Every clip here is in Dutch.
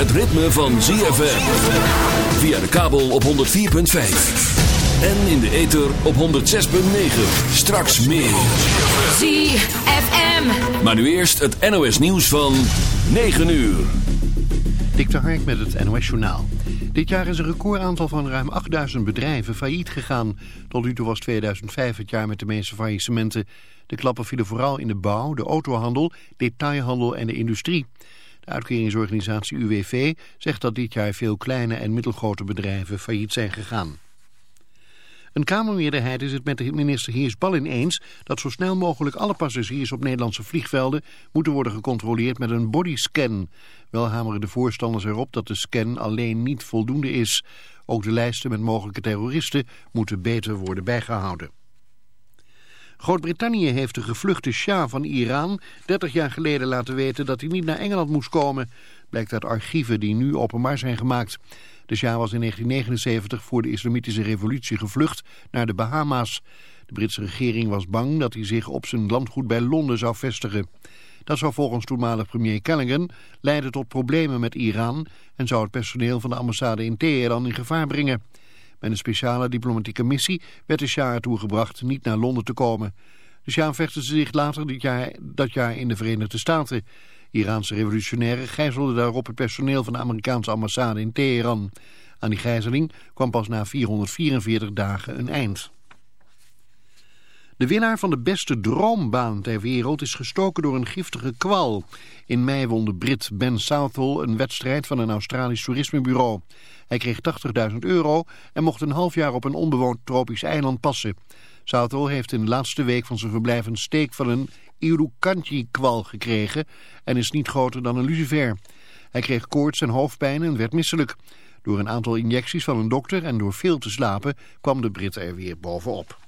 het ritme van ZFM. Via de kabel op 104.5. En in de ether op 106.9. Straks meer. ZFM. Maar nu eerst het NOS nieuws van 9 uur. Dik de Hark met het NOS Journaal. Dit jaar is een recordaantal van ruim 8000 bedrijven failliet gegaan. Tot nu toe was 2005 het jaar met de meeste faillissementen. De klappen vielen vooral in de bouw, de autohandel, detailhandel en de industrie. De uitkeringsorganisatie UWV zegt dat dit jaar veel kleine en middelgrote bedrijven failliet zijn gegaan. Een Kamermeerderheid is het met de minister Ballin eens dat zo snel mogelijk alle passagiers op Nederlandse vliegvelden moeten worden gecontroleerd met een bodyscan. Wel hameren de voorstanders erop dat de scan alleen niet voldoende is. Ook de lijsten met mogelijke terroristen moeten beter worden bijgehouden. Groot-Brittannië heeft de gevluchte Shah van Iran 30 jaar geleden laten weten dat hij niet naar Engeland moest komen. Blijkt uit archieven die nu openbaar zijn gemaakt. De Shah was in 1979 voor de islamitische revolutie gevlucht naar de Bahama's. De Britse regering was bang dat hij zich op zijn landgoed bij Londen zou vestigen. Dat zou volgens toenmalig premier Callaghan leiden tot problemen met Iran... en zou het personeel van de ambassade in Teheran in gevaar brengen. Met een speciale diplomatieke missie werd de Shah ertoe gebracht niet naar Londen te komen. De Shah vestigde zich later jaar, dat jaar in de Verenigde Staten. Iraanse revolutionairen gijzelden daarop het personeel van de Amerikaanse ambassade in Teheran. Aan die gijzeling kwam pas na 444 dagen een eind. De winnaar van de beste droombaan ter wereld is gestoken door een giftige kwal. In mei won de Brit Ben Southall een wedstrijd van een Australisch toerismebureau. Hij kreeg 80.000 euro en mocht een half jaar op een onbewoond tropisch eiland passen. Southall heeft in de laatste week van zijn verblijf een steek van een Irukandji-kwal gekregen en is niet groter dan een lucifer. Hij kreeg koorts en hoofdpijn en werd misselijk. Door een aantal injecties van een dokter en door veel te slapen kwam de Brit er weer bovenop.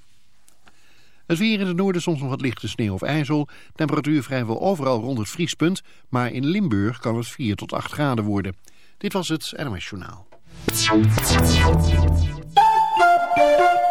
Het weer in het noorden soms nog wat lichte sneeuw of ijzel. Temperatuur vrijwel overal rond het vriespunt. Maar in Limburg kan het 4 tot 8 graden worden. Dit was het NMS Journaal.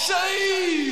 Shame.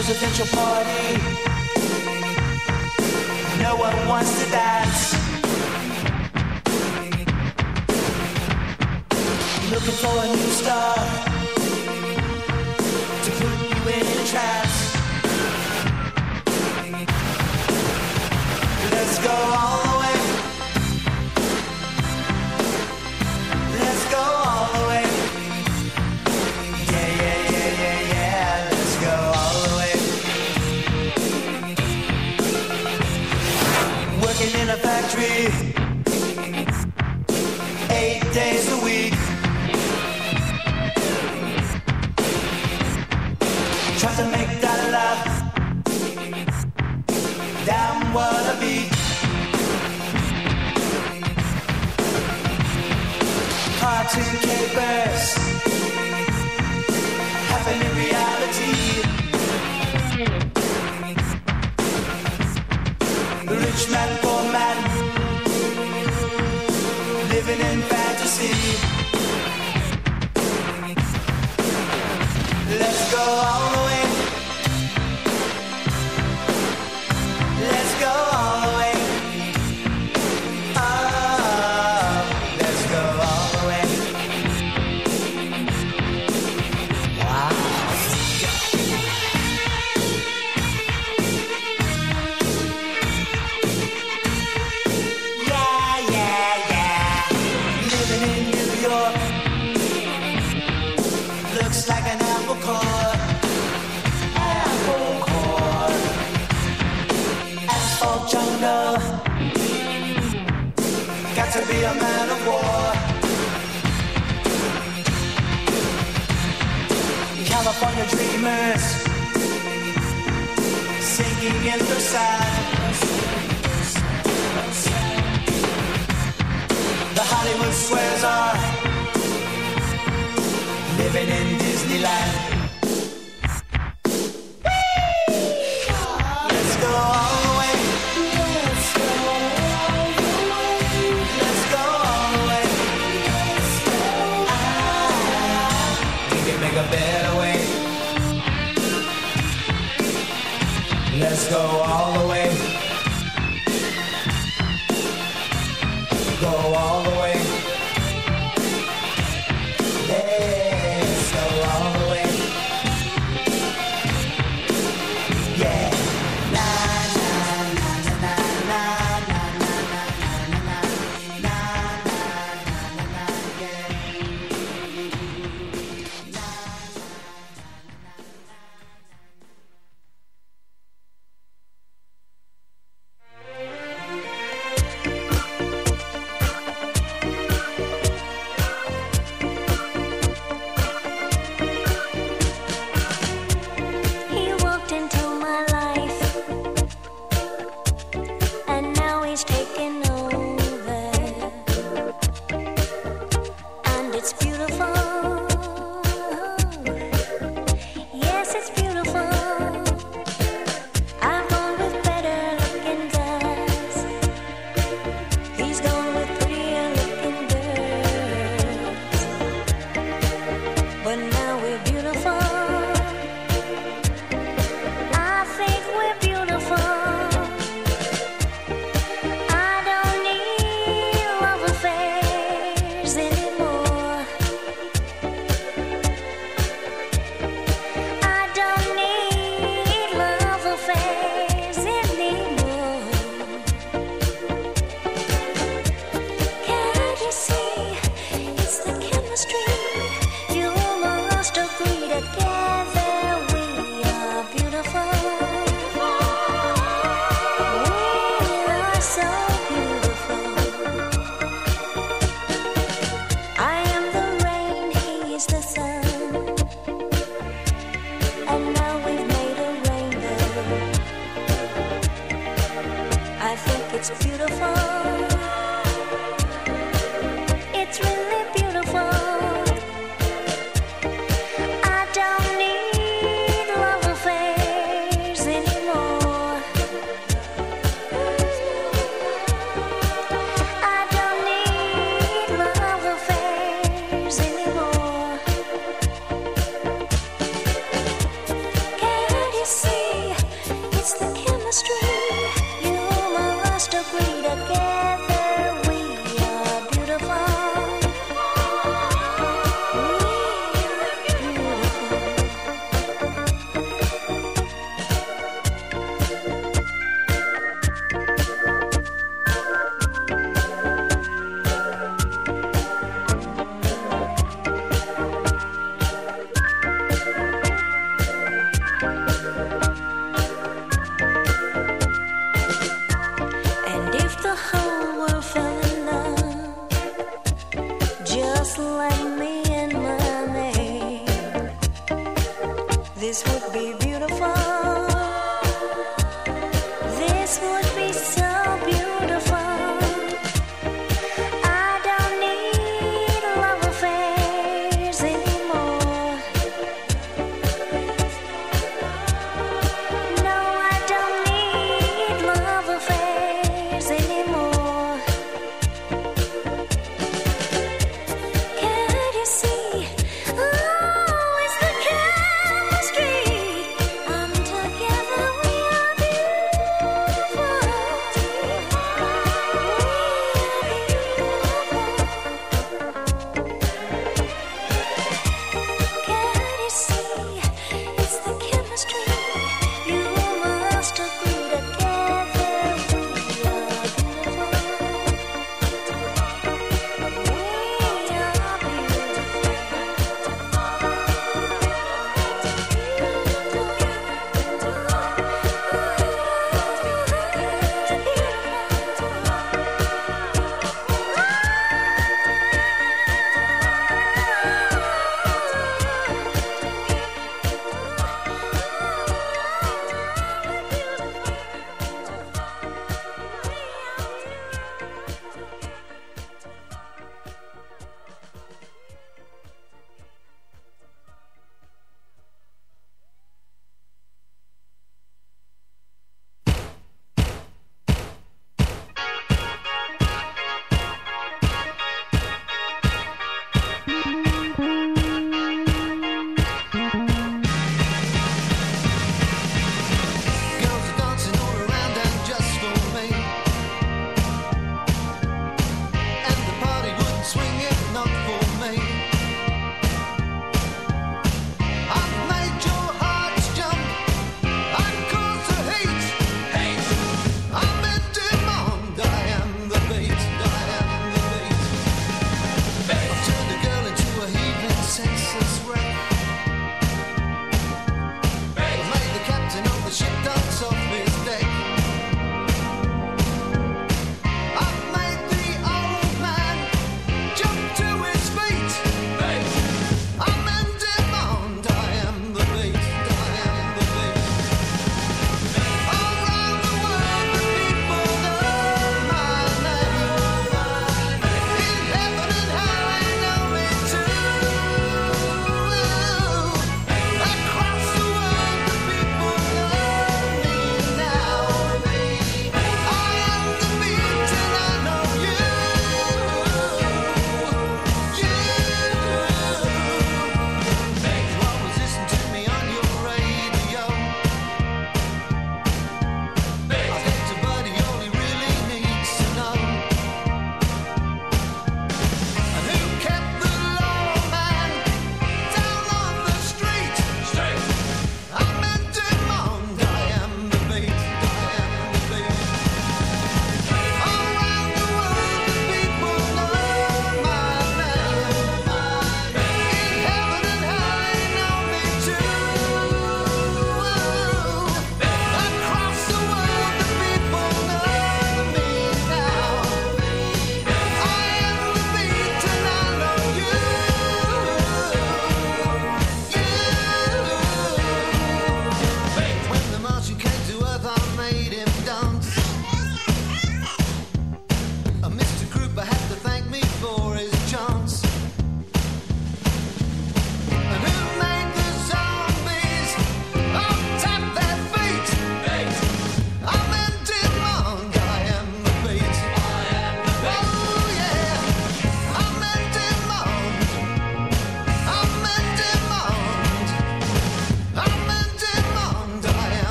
presidential party. No one wants to dance. Looking for a new star to put you in a trance. Let's go on. got to be a man of war. California dreamers singing in the sand. The Hollywood squares are living in Disneyland.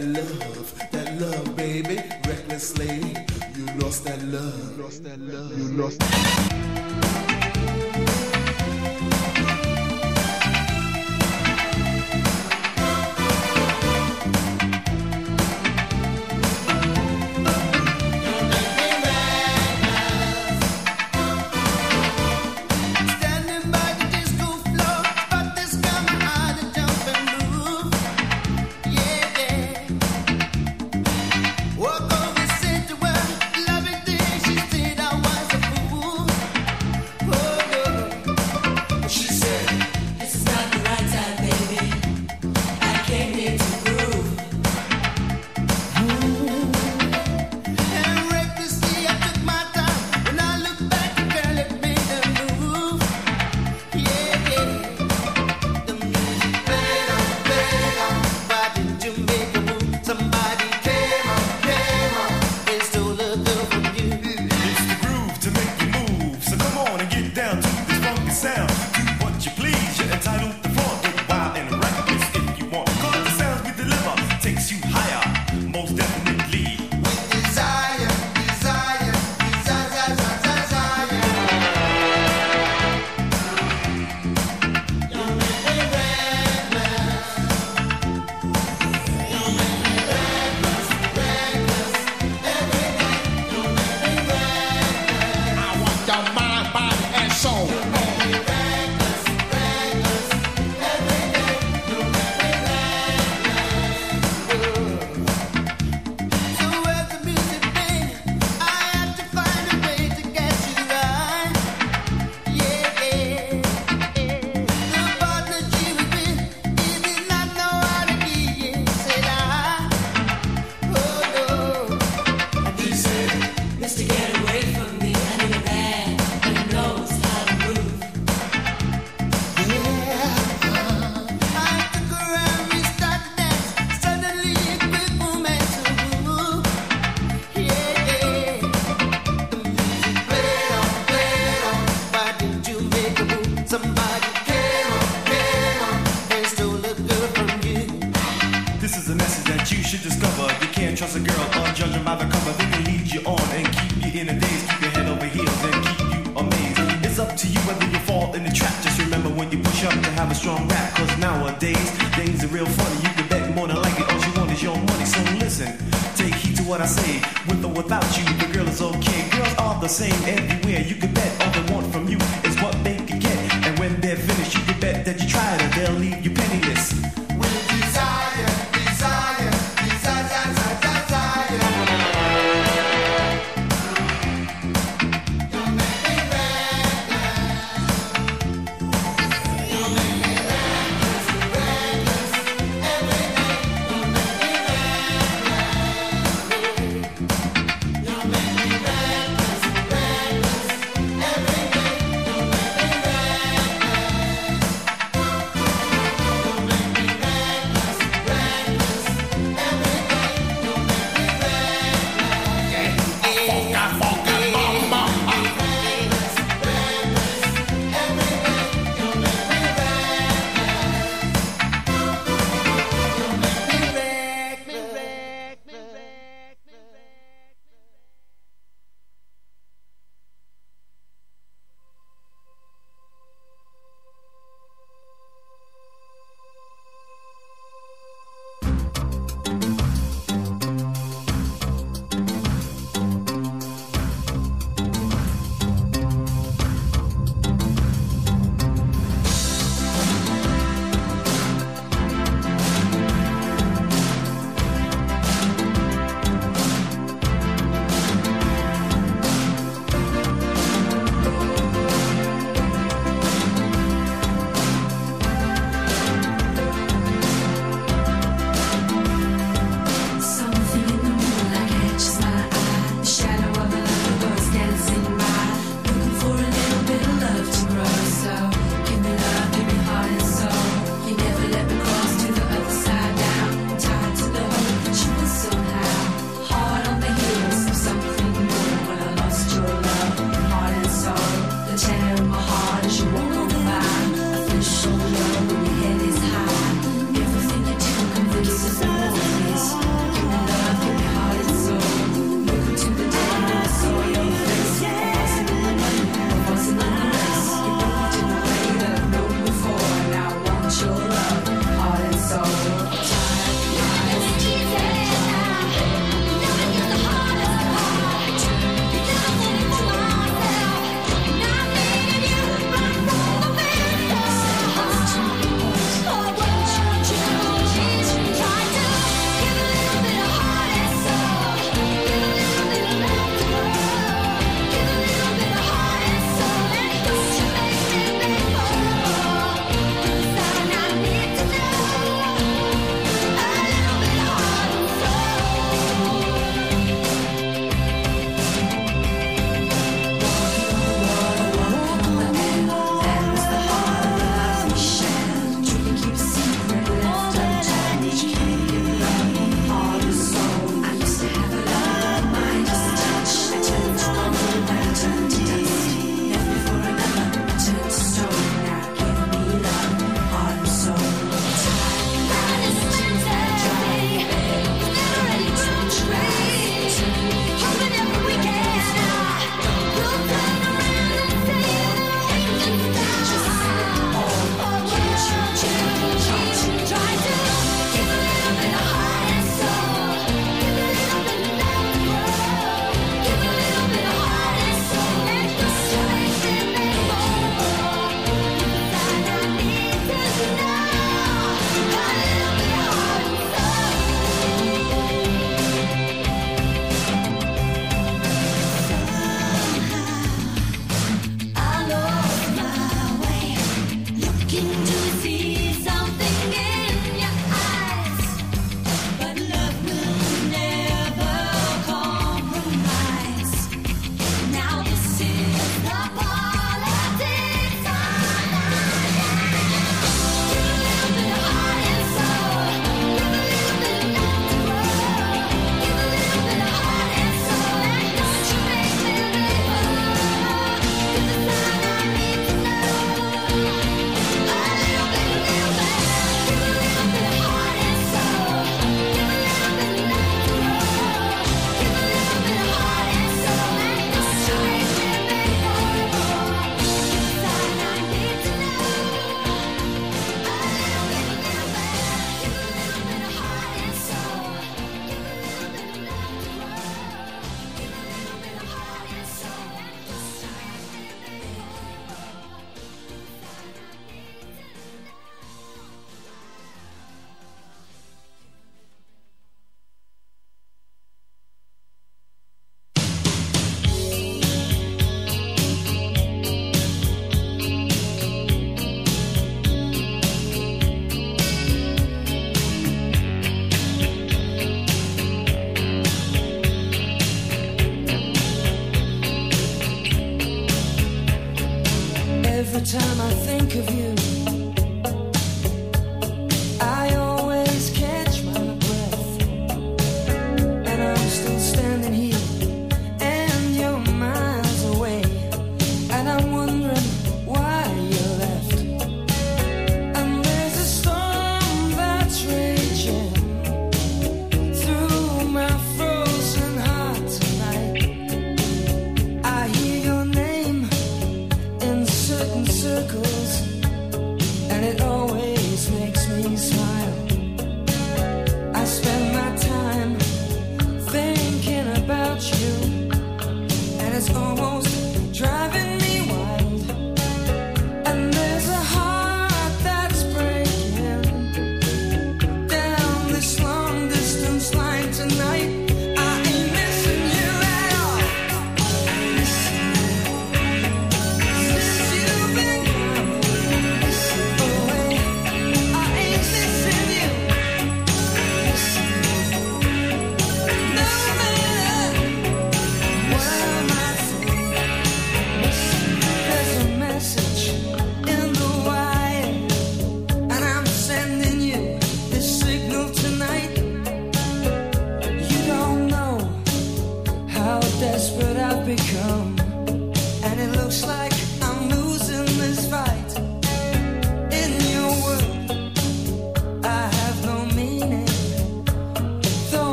that love, that love, baby. Reckless lady, you lost that love. You lost that love. You lost that love.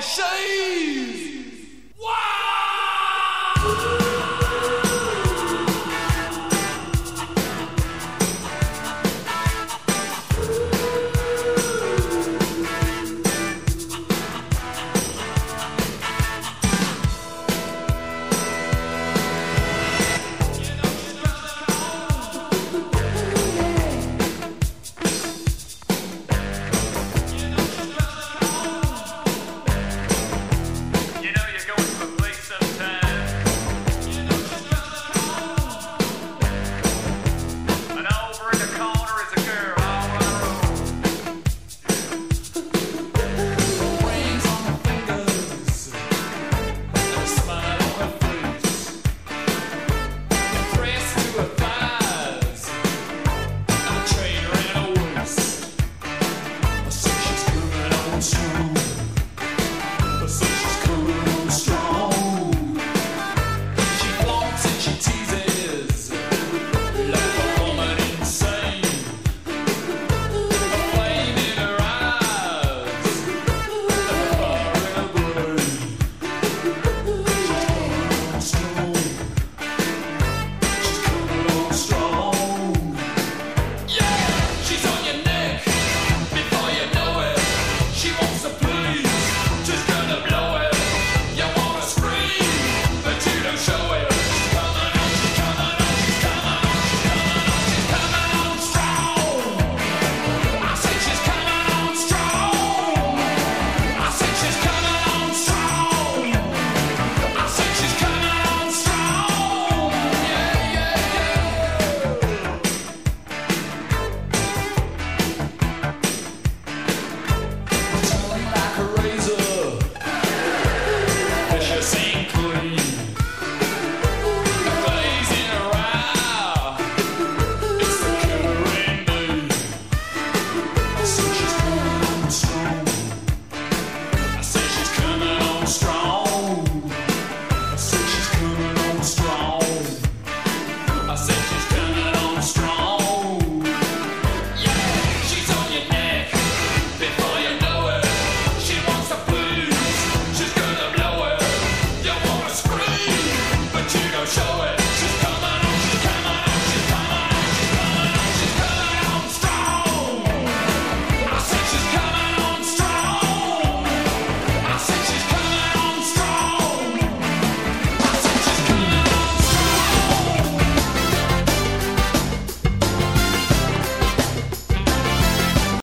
Something of